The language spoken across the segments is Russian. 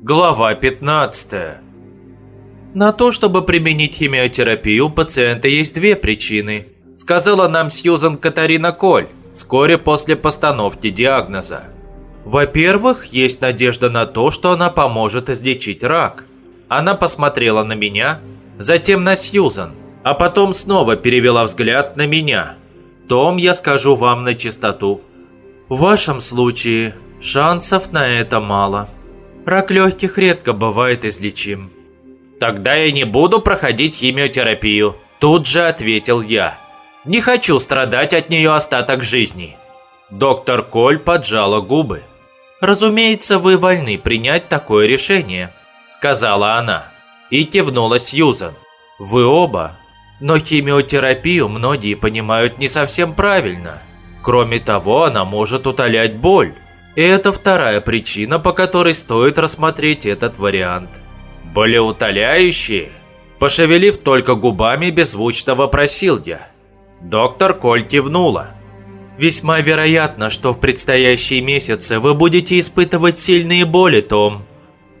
Глава 15 На то, чтобы применить химиотерапию, у пациента есть две причины, сказала нам Сьюзан Катарина Коль вскоре после постановки диагноза. Во-первых, есть надежда на то, что она поможет излечить рак. Она посмотрела на меня, затем на Сьюзан, а потом снова перевела взгляд на меня. Том, я скажу вам на чистоту. В вашем случае шансов на это мало. Рак легких редко бывает излечим. Тогда я не буду проходить химиотерапию. Тут же ответил я. Не хочу страдать от нее остаток жизни. Доктор Коль поджала губы. «Разумеется, вы вольны принять такое решение», – сказала она. И кивнула Сьюзан. «Вы оба. Но химиотерапию многие понимают не совсем правильно. Кроме того, она может утолять боль. И это вторая причина, по которой стоит рассмотреть этот вариант. Болеутоляющие? Пошевелив только губами, беззвучно вопросил я. Доктор Коль кивнула. Весьма вероятно, что в предстоящие месяцы вы будете испытывать сильные боли, Том.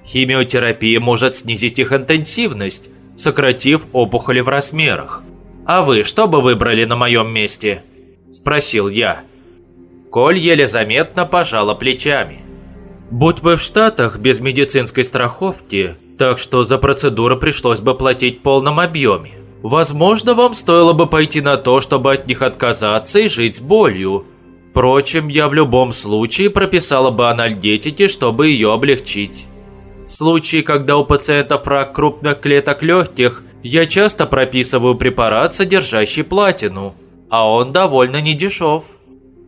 Химиотерапия может снизить их интенсивность, сократив опухоли в размерах. А вы что бы выбрали на моем месте? Спросил я. Коль еле заметно пожала плечами. Будь вы в Штатах без медицинской страховки, так что за процедуру пришлось бы платить в полном объеме. Возможно, вам стоило бы пойти на то, чтобы от них отказаться и жить с болью. Впрочем, я в любом случае прописала бы анальгетики, чтобы ее облегчить. В случае, когда у пациентов рак крупных клеток легких, я часто прописываю препарат, содержащий платину, а он довольно недешев.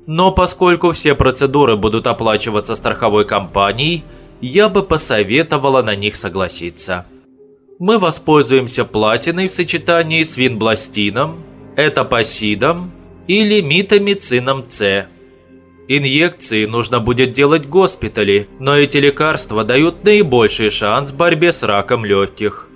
Но поскольку все процедуры будут оплачиваться страховой компанией, я бы посоветовала на них согласиться. Мы воспользуемся платиной в сочетании с винбластином, этапосидом или митомицином С. Инъекции нужно будет делать в госпитале, но эти лекарства дают наибольший шанс в борьбе с раком легких.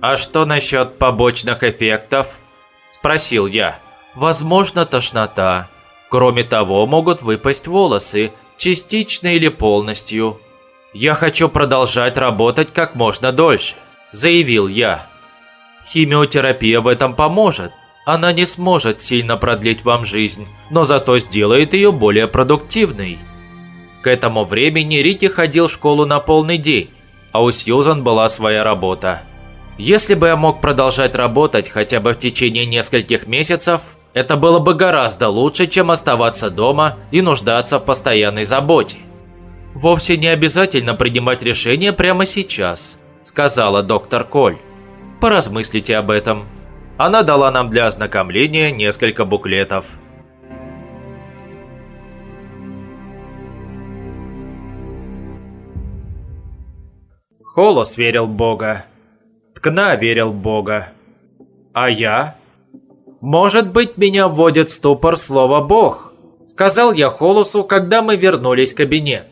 «А что насчет побочных эффектов?» – спросил я. «Возможно, тошнота, Кроме того, могут выпасть волосы, частично или полностью. «Я хочу продолжать работать как можно дольше», – заявил я. «Химиотерапия в этом поможет. Она не сможет сильно продлить вам жизнь, но зато сделает ее более продуктивной». К этому времени Рики ходил в школу на полный день, а у Сьюзан была своя работа. Если бы я мог продолжать работать хотя бы в течение нескольких месяцев, это было бы гораздо лучше, чем оставаться дома и нуждаться в постоянной заботе. «Вовсе не обязательно принимать решение прямо сейчас», – сказала доктор Коль. «Поразмыслите об этом». Она дала нам для ознакомления несколько буклетов. Холос верил в Бога. Ткна верил в Бога. А я «Может быть, меня вводит ступор слово «бог», – сказал я Холосу, когда мы вернулись в кабинет.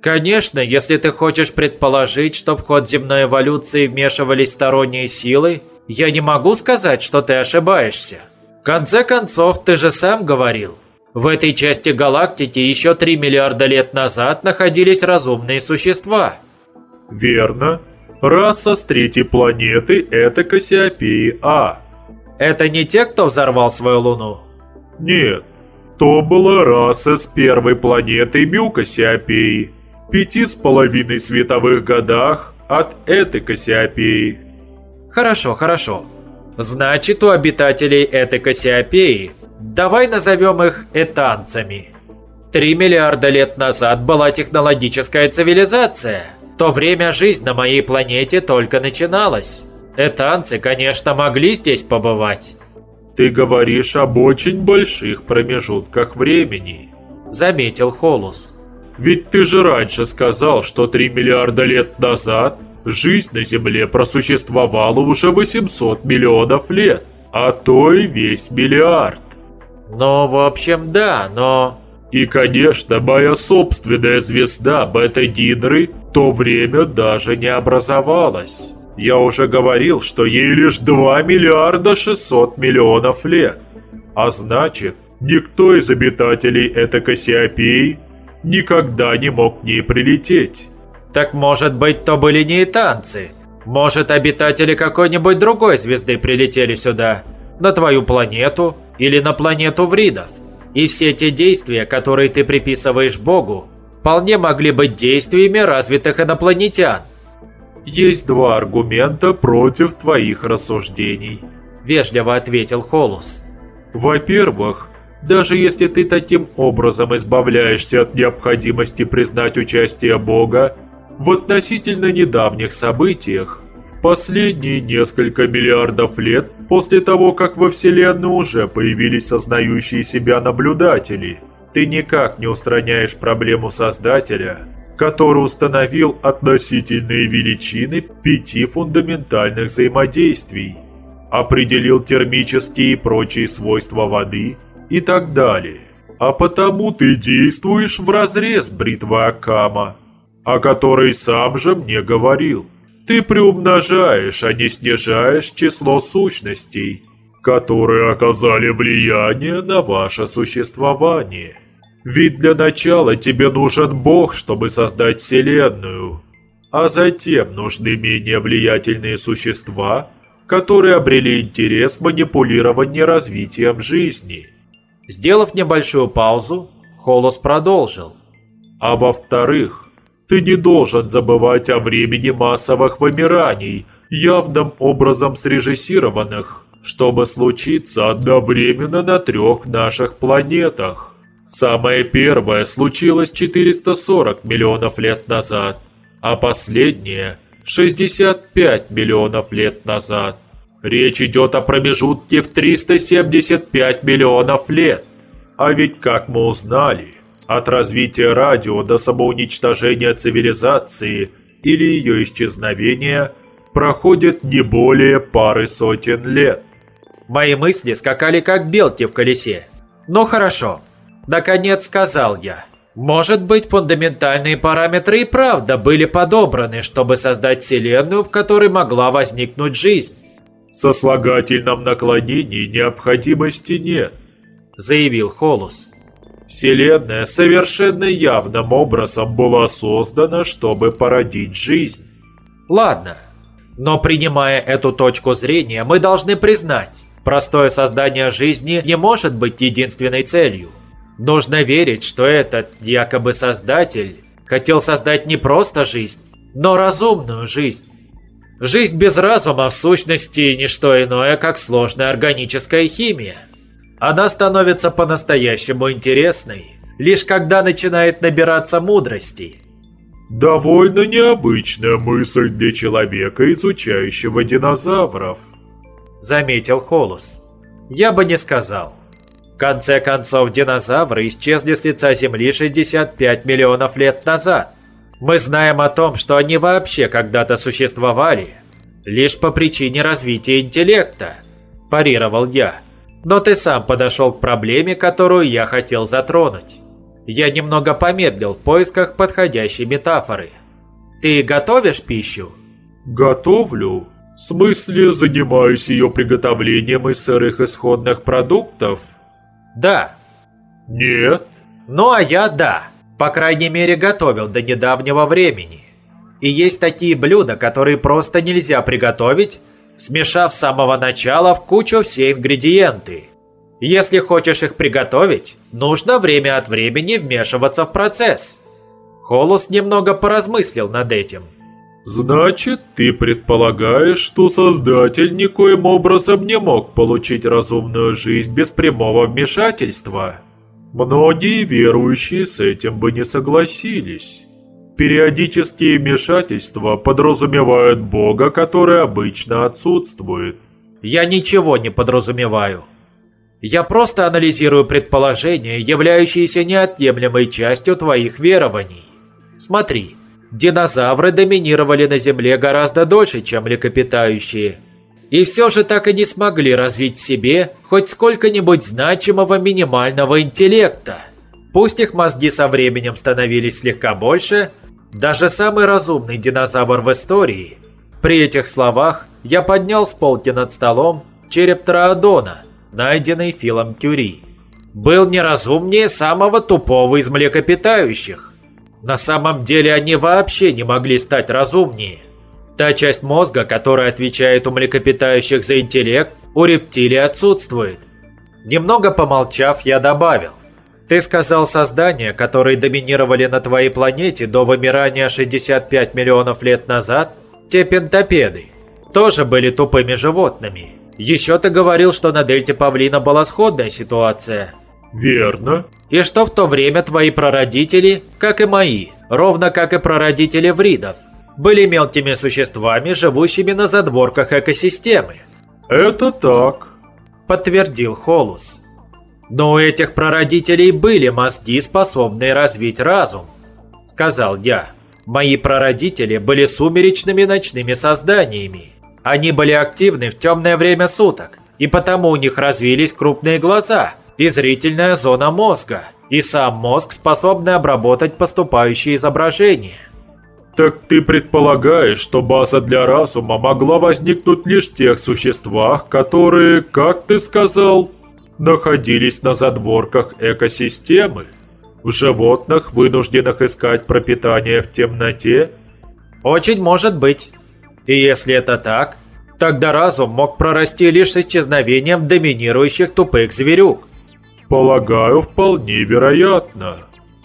Конечно, если ты хочешь предположить, что в ход земной эволюции вмешивались сторонние силы, я не могу сказать, что ты ошибаешься. В конце концов, ты же сам говорил. В этой части галактики еще 3 миллиарда лет назад находились разумные существа. Верно. Раса с третьей планеты – это Кассиопеи А. Это не те, кто взорвал свою Луну? Нет. То была раса с первой планетой Мюкосиопеи. Пяти с половиной световых годах от этой Кассиопеи. Хорошо, хорошо. Значит, у обитателей этой Кассиопеи, давай назовем их этанцами. Три миллиарда лет назад была технологическая цивилизация. В то время жизнь на моей планете только начиналась. Этанцы, конечно, могли здесь побывать. Ты говоришь об очень больших промежутках времени, заметил Холус. Ведь ты же раньше сказал, что 3 миллиарда лет назад жизнь на Земле просуществовала уже 800 миллионов лет, а то и весь миллиард. Ну, в общем, да, но... И, конечно, моя собственная звезда Бета-Дидры в то время даже не образовалась. Я уже говорил, что ей лишь 2 миллиарда 600 миллионов лет. А значит, никто из обитателей этой Кассиопеи никогда не мог к ней прилететь. Так может быть, то были не танцы? Может, обитатели какой-нибудь другой звезды прилетели сюда, на твою планету или на планету Вридов? И все те действия, которые ты приписываешь Богу, вполне могли быть действиями развитых инопланетян. «Есть два аргумента против твоих рассуждений», – вежливо ответил Холус. «Во-первых, даже если ты таким образом избавляешься от необходимости признать участие Бога в относительно недавних событиях, последние несколько миллиардов лет после того, как во Вселенной уже появились сознающие себя наблюдатели, ты никак не устраняешь проблему Создателя, который установил относительные величины пяти фундаментальных взаимодействий, определил термические и прочие свойства воды – и так далее. А потому ты действуешь в разрез бритвы Акама, о которой сам же мне говорил. Ты приумножаешь, а не снижаешь число сущностей, которые оказали влияние на ваше существование. Ведь для начала тебе нужен Бог, чтобы создать Вселенную, а затем нужны менее влиятельные существа, которые обрели интерес манипулирования развитием жизни – Сделав небольшую паузу, Холос продолжил. «А во-вторых, ты не должен забывать о времени массовых вымираний, явным образом срежиссированных, чтобы случиться одновременно на трех наших планетах. Самое первое случилось 440 миллионов лет назад, а последнее – 65 миллионов лет назад. Речь идет о промежутке в 375 миллионов лет. А ведь, как мы узнали, от развития радио до самоуничтожения цивилизации или ее исчезновения проходит не более пары сотен лет. Мои мысли скакали как белки в колесе. Ну хорошо, наконец сказал я. Может быть, фундаментальные параметры и правда были подобраны, чтобы создать Вселенную, в которой могла возникнуть жизнь. «Сослагательном наклонении необходимости нет», – заявил Холус. «Вселенная совершенно явным образом была создана, чтобы породить жизнь». «Ладно, но принимая эту точку зрения, мы должны признать, простое создание жизни не может быть единственной целью. Нужно верить, что этот якобы создатель хотел создать не просто жизнь, но разумную жизнь. Жизнь без разума в сущности не что иное, как сложная органическая химия. Она становится по-настоящему интересной, лишь когда начинает набираться мудрости. Довольно необычная мысль для человека, изучающего динозавров, заметил Холос. Я бы не сказал. Конце концов, динозавры исчезли с лица Земли 65 миллионов лет назад. Мы знаем о том, что они вообще когда-то существовали, лишь по причине развития интеллекта, парировал я. Но ты сам подошел к проблеме, которую я хотел затронуть. Я немного помедлил в поисках подходящей метафоры. Ты готовишь пищу? Готовлю. В смысле, занимаюсь ее приготовлением из сырых исходных продуктов? Да. Нет. Ну а я да. По крайней мере, готовил до недавнего времени. И есть такие блюда, которые просто нельзя приготовить, смешав с самого начала в кучу все ингредиенты. Если хочешь их приготовить, нужно время от времени вмешиваться в процесс. Холос немного поразмыслил над этим. «Значит, ты предполагаешь, что Создатель никоим образом не мог получить разумную жизнь без прямого вмешательства?» Многие верующие с этим бы не согласились. Периодические вмешательства подразумевают Бога, который обычно отсутствует. Я ничего не подразумеваю. Я просто анализирую предположения, являющиеся неотъемлемой частью твоих верований. Смотри, динозавры доминировали на Земле гораздо дольше, чем млекопитающие – и все же так и не смогли развить в себе хоть сколько-нибудь значимого минимального интеллекта. Пусть их мозги со временем становились слегка больше, даже самый разумный динозавр в истории. При этих словах я поднял с полки над столом череп Траодона, найденный Филом Кюри. Был неразумнее самого тупого из млекопитающих. На самом деле они вообще не могли стать разумнее. Та часть мозга, которая отвечает у млекопитающих за интеллект, у рептилий отсутствует. Немного помолчав, я добавил. Ты сказал создания, которые доминировали на твоей планете до вымирания 65 миллионов лет назад, те пентопеды, тоже были тупыми животными. Еще ты говорил, что на дельте Павлина была сходная ситуация. Верно. И что в то время твои прародители, как и мои, ровно как и прародители вридов, были мелкими существами, живущими на задворках экосистемы. Это так, подтвердил Холус. Но у этих прародителей были мозги, способные развить разум, сказал я. Мои прародители были сумеречными ночными созданиями. Они были активны в темное время суток, и потому у них развились крупные глаза и зрительная зона мозга, и сам мозг, способный обработать поступающие изображения. Так ты предполагаешь, что база для разума могла возникнуть лишь в тех существах, которые, как ты сказал, находились на задворках экосистемы? В животных, вынужденных искать пропитание в темноте? Очень может быть. И если это так, тогда разум мог прорасти лишь с исчезновением доминирующих тупых зверюк. Полагаю, вполне вероятно.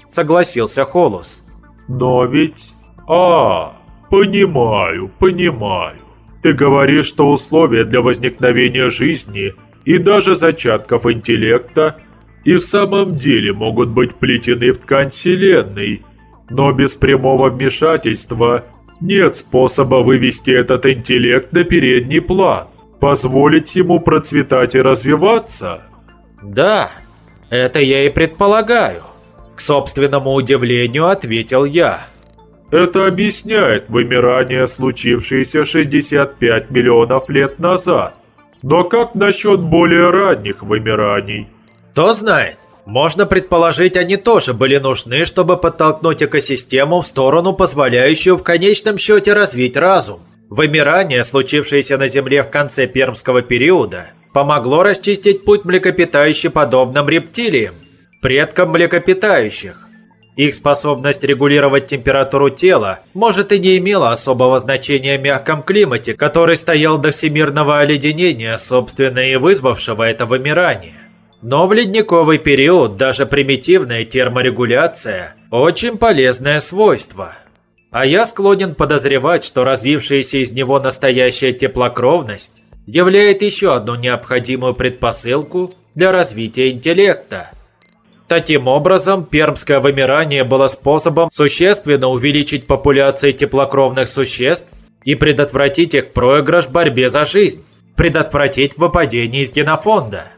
Согласился Холос. Но ведь... А, понимаю, понимаю. Ты говоришь, что условия для возникновения жизни и даже зачатков интеллекта и в самом деле могут быть плетены в ткань Вселенной, но без прямого вмешательства нет способа вывести этот интеллект на передний план, позволить ему процветать и развиваться. Да, это я и предполагаю. К собственному удивлению ответил я. Это объясняет вымирание, случившееся 65 миллионов лет назад. Но как насчет более ранних вымираний? Кто знает. Можно предположить, они тоже были нужны, чтобы подтолкнуть экосистему в сторону, позволяющую в конечном счете развить разум. Вымирание, случившееся на Земле в конце пермского периода, помогло расчистить путь млекопитающеподобным рептилиям, предкам млекопитающих. Их способность регулировать температуру тела, может, и не имела особого значения в мягком климате, который стоял до всемирного оледенения, собственно и вызвавшего это вымирание. Но в ледниковый период даже примитивная терморегуляция – очень полезное свойство. А я склонен подозревать, что развившаяся из него настоящая теплокровность является еще одну необходимую предпосылку для развития интеллекта. Таким образом, пермское вымирание было способом существенно увеличить популяции теплокровных существ и предотвратить их проигрыш в борьбе за жизнь, предотвратить выпадение из генофонда –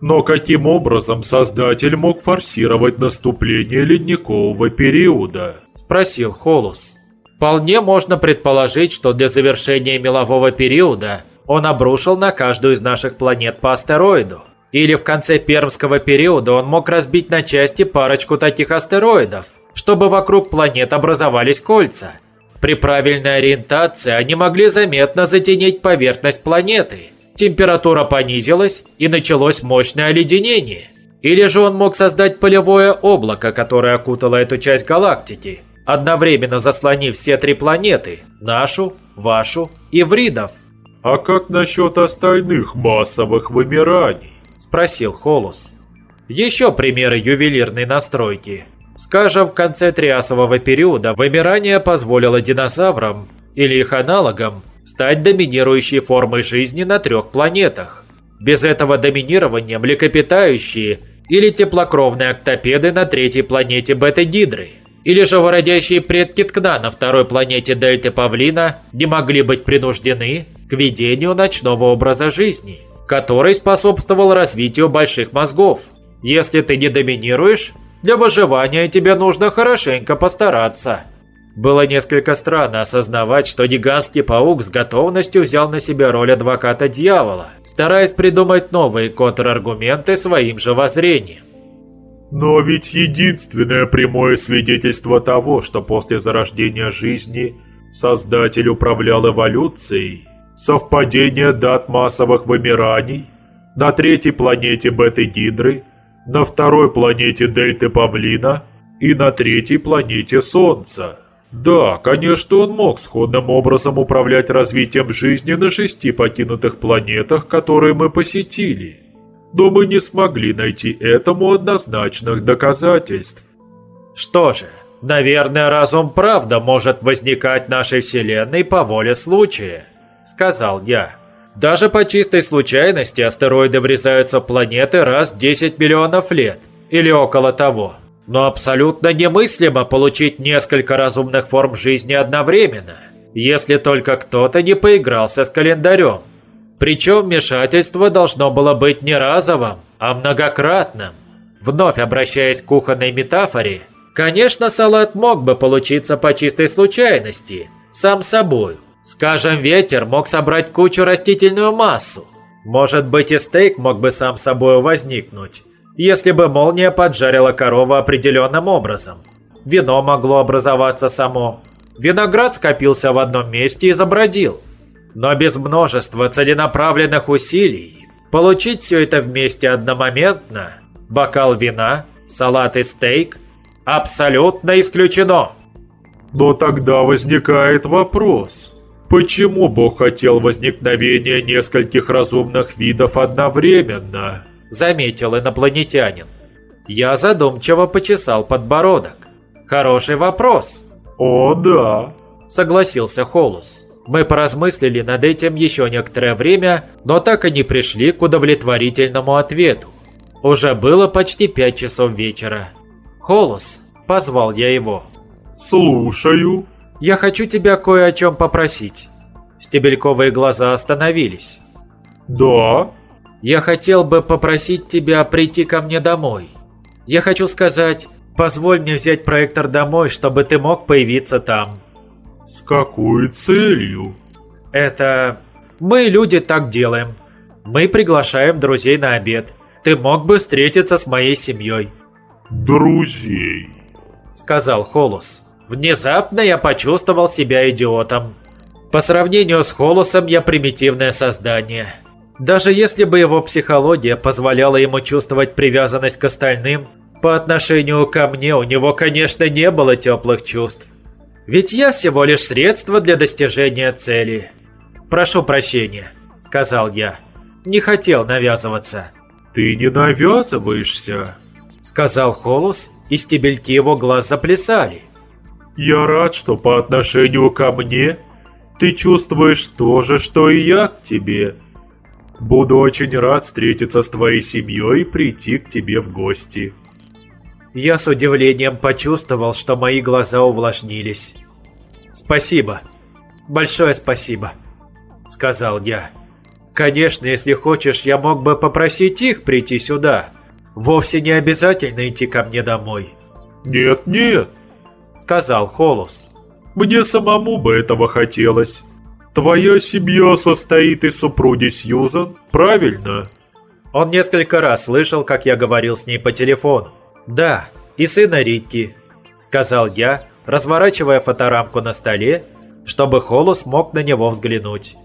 но каким образом Создатель мог форсировать наступление ледникового периода? Спросил Холус. Вполне можно предположить, что для завершения мелового периода он обрушил на каждую из наших планет по астероиду. Или в конце пермского периода он мог разбить на части парочку таких астероидов, чтобы вокруг планет образовались кольца. При правильной ориентации они могли заметно затенить поверхность планеты – температура понизилась и началось мощное оледенение. Или же он мог создать полевое облако, которое окутало эту часть галактики, одновременно заслонив все три планеты – нашу, вашу и Вридов. «А как насчет остальных массовых вымираний?» – спросил Холус. Еще примеры ювелирной настройки. Скажем, в конце Триасового периода вымирание позволило динозаврам или их аналогам стать доминирующей формой жизни на трех планетах. Без этого доминирования млекопитающие или теплокровные октопеды на третьей планете Бета-Гидры, или же выродящие предки Ткна на второй планете Дельты Павлина не могли быть принуждены к ведению ночного образа жизни, который способствовал развитию больших мозгов. Если ты не доминируешь, для выживания тебе нужно хорошенько постараться. Было несколько странно осознавать, что гигантский паук с готовностью взял на себя роль адвоката дьявола, стараясь придумать новые контраргументы своим же воззрением. Но ведь единственное прямое свидетельство того, что после зарождения жизни Создатель управлял эволюцией, совпадение дат массовых вымираний на третьей планете Беты-Гидры, на второй планете Дельты Павлина – и на третьей планете Солнца. Да, конечно, он мог сходным образом управлять развитием жизни на шести покинутых планетах, которые мы посетили. Но мы не смогли найти этому однозначных доказательств. Что же, наверное, разум правда может возникать в нашей Вселенной по воле случая, сказал я. Даже по чистой случайности астероиды врезаются в планеты раз в 10 миллионов лет, или около того. Но абсолютно немыслимо получить несколько разумных форм жизни одновременно, если только кто-то не поигрался с календарем. Причем вмешательство должно было быть не разовым, а многократным. Вновь обращаясь к кухонной метафоре, конечно, салат мог бы получиться по чистой случайности, сам собой. Скажем, ветер мог собрать кучу растительную массу. Может быть и стейк мог бы сам собой возникнуть, если бы молния поджарила корову определенным образом. Вино могло образоваться само. Виноград скопился в одном месте и забродил. Но без множества целенаправленных усилий получить все это вместе одномоментно, бокал вина, салат и стейк, абсолютно исключено. Но тогда возникает вопрос. Почему Бог хотел возникновения нескольких разумных видов одновременно? Заметил инопланетянин. Я задумчиво почесал подбородок. Хороший вопрос. О, да. Согласился Холус. Мы поразмыслили над этим еще некоторое время, но так и не пришли к удовлетворительному ответу. Уже было почти пять часов вечера. «Холос», – позвал я его. «Слушаю». «Я хочу тебя кое о чем попросить». Стебельковые глаза остановились. «Да?» «Я хотел бы попросить тебя прийти ко мне домой. Я хочу сказать, позволь мне взять проектор домой, чтобы ты мог появиться там». «С какой целью?» «Это... Мы, люди, так делаем. Мы приглашаем друзей на обед. Ты мог бы встретиться с моей семьей». «Друзей», — сказал Холос. Внезапно я почувствовал себя идиотом. По сравнению с Холосом я примитивное создание. Даже если бы его психология позволяла ему чувствовать привязанность к остальным, по отношению ко мне у него, конечно, не было теплых чувств. Ведь я всего лишь средство для достижения цели. «Прошу прощения», — сказал я. Не хотел навязываться. «Ты не навязываешься», — сказал Холос, и стебельки его глаз заплясали. «Я рад, что по отношению ко мне ты чувствуешь то же, что и я к тебе. Буду очень рад встретиться с твоей семьей и прийти к тебе в гости». Я с удивлением почувствовал, что мои глаза увлажнились. «Спасибо. Большое спасибо», — сказал я. «Конечно, если хочешь, я мог бы попросить их прийти сюда. Вовсе не обязательно идти ко мне домой». «Нет-нет», — сказал Холос. «Мне самому бы этого хотелось. Твоя семья состоит из супруги Сьюзан, правильно?» Он несколько раз слышал, как я говорил с ней по телефону. «Да, и сына Рикки», — сказал я, разворачивая фоторамку на столе, чтобы Холос мог на него взглянуть.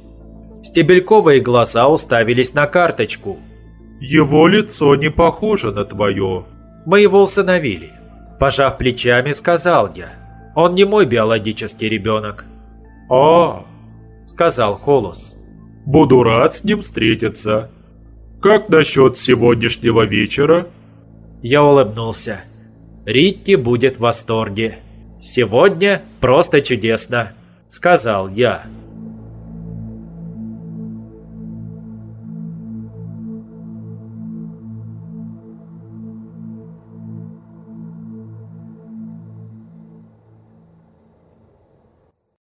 Стебельковые глаза уставились на карточку. «Его лицо не похоже на твое». «Мы его усыновили». Пожав плечами, сказал я. «Он не мой биологический ребенок». «А, — сказал Холос. «Буду рад с ним встретиться. Как насчет сегодняшнего вечера?» Я улыбнулся. Ритти будет в восторге. «Сегодня просто чудесно», — сказал я.